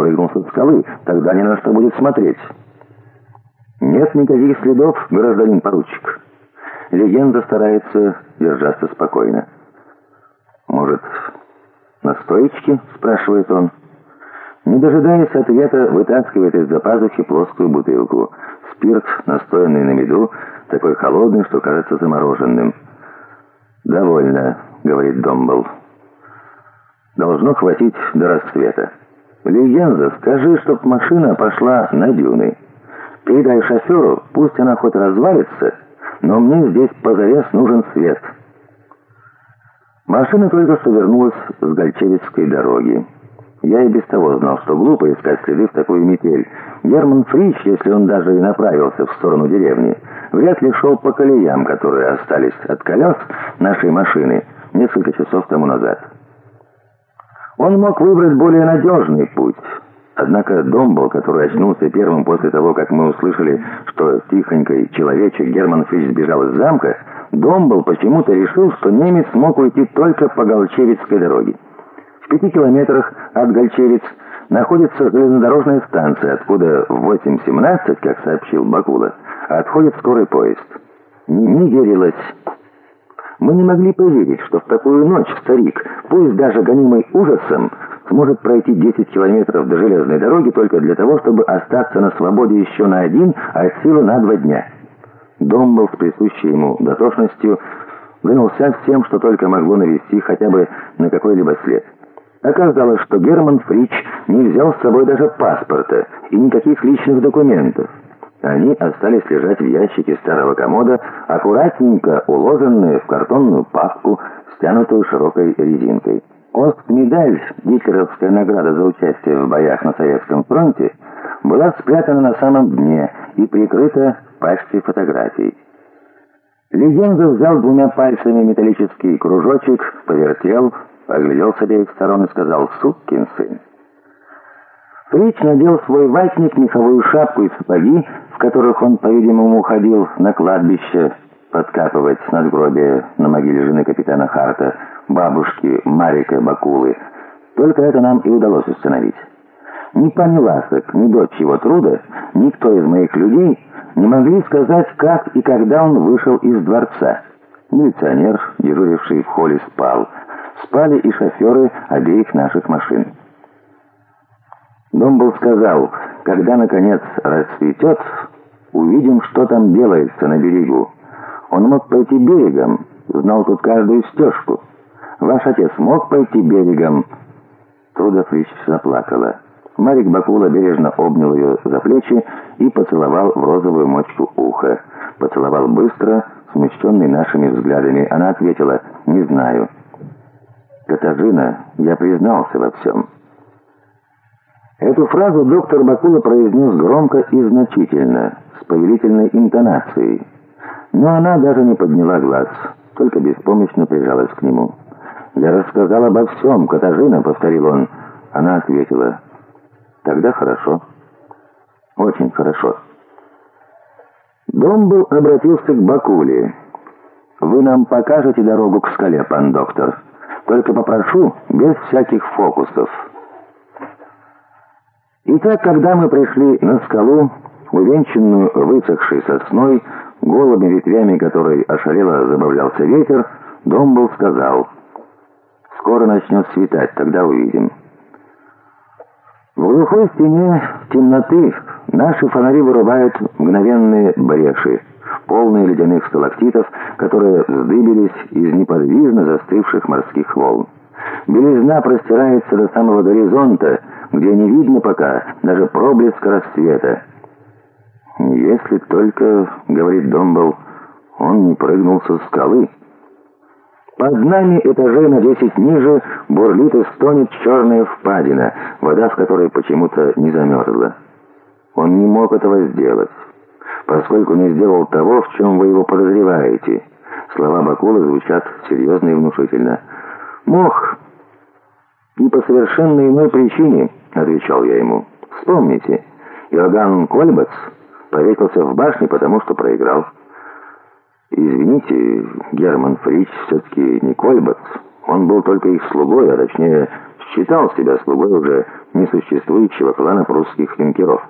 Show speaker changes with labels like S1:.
S1: спрыгнул со скалы. Тогда ни на что будет смотреть. Нет никаких следов, гражданин поручик. Легенда старается держаться спокойно. Может, на стоечке? спрашивает он. Не дожидаясь ответа, вытаскивает из-за пазухи плоскую бутылку. Спирт, настоянный на меду, такой холодный, что кажется замороженным. «Довольно», — говорит Домбл. «Должно хватить до рассвета. Легенда, скажи, чтоб машина пошла на дюны. Передай шоферу, пусть она хоть развалится, но мне здесь позарез нужен свет». Машина только что вернулась с Гольчевицкой дороги. Я и без того знал, что глупо искать следы в такую метель. Герман Фрич, если он даже и направился в сторону деревни, вряд ли шел по колеям, которые остались от колес нашей машины несколько часов тому назад. Он мог выбрать более надежный путь. Однако Домбл, который очнулся первым после того, как мы услышали, что тихонький человечек Герман Фрич сбежал из замка, Домбл почему-то решил, что немец мог уйти только по Голчевицкой дороге. В пяти километрах от Гольчевиц находится железнодорожная станция, откуда в 8.17, как сообщил Бакула, отходит скорый поезд. Не верилось. Мы не могли поверить, что в такую ночь старик, пусть даже гонимый ужасом, сможет пройти 10 километров до железной дороги только для того, чтобы остаться на свободе еще на один, а от силы на два дня. Дом был с присущей ему дотошностью, занялся всем, что только могло навести хотя бы на какой-либо след. Оказалось, что Герман Фрич не взял с собой даже паспорта и никаких личных документов. Они остались лежать в ящике старого комода, аккуратненько уложенные в картонную папку, стянутую широкой резинкой. Ост-медаль, гитлеровская награда за участие в боях на Советском фронте, была спрятана на самом дне и прикрыта пачкой фотографий. Легенда взял двумя пальцами металлический кружочек, повертел, оглядел с обеих сторон и сказал «Сукин сын». Фрич надел свой ватник, меховую шапку и сапоги, которых он, по-видимому, ходил на кладбище подкапывать надгробие на могиле жены капитана Харта, бабушки Марика Бакулы. Только это нам и удалось установить. Ни пани Ласок, ни дочь его труда, никто из моих людей не могли сказать, как и когда он вышел из дворца. Милиционер, дежуривший в холле, спал. Спали и шоферы обеих наших машин. Домбл сказал, когда, наконец, расцветет, увидим, что там делается на берегу. Он мог пойти берегом, знал тут каждую стежку. Ваш отец мог пойти берегом?» Труда Фрич заплакала. Марик Бакула бережно обнял ее за плечи и поцеловал в розовую мочку уха. Поцеловал быстро, смущенный нашими взглядами. Она ответила «Не знаю». «Катажина, я признался во всем». Эту фразу доктор Бакула произнес громко и значительно, с повелительной интонацией. Но она даже не подняла глаз, только беспомощно прижалась к нему. «Я рассказал обо всем, Катажина», — повторил он. Она ответила. «Тогда хорошо. Очень хорошо». Домбл обратился к Бакуле. «Вы нам покажете дорогу к скале, пан доктор. Только попрошу, без всяких фокусов». Итак, когда мы пришли на скалу, увенчанную высохшей сосной, голыми ветвями которой ошалело забавлялся ветер, Домбл сказал, «Скоро начнет светать, тогда увидим». В глухой стене темноты наши фонари вырубают мгновенные бреши, полные ледяных сталактитов, которые вздыбились из неподвижно застывших морских волн. Белизна простирается до самого горизонта, где не видно пока даже проблеска рассвета. «Если только, — говорит Домбл, — он не прыгнул со скалы». Под нами этажей на десять ниже бурлит и стонет черная впадина, вода в которой почему-то не замерзла. Он не мог этого сделать, поскольку не сделал того, в чем вы его подозреваете. Слова Бакула звучат серьезно и внушительно. «Мог, и по совершенно иной причине», — отвечал я ему. «Вспомните, Иоганн Кольбац повесился в башне, потому что проиграл». Извините, Герман Фрич все-таки не Кольбац. Он был только их слугой, а точнее, считал себя слугой уже несуществующего клана прусских юнкеров.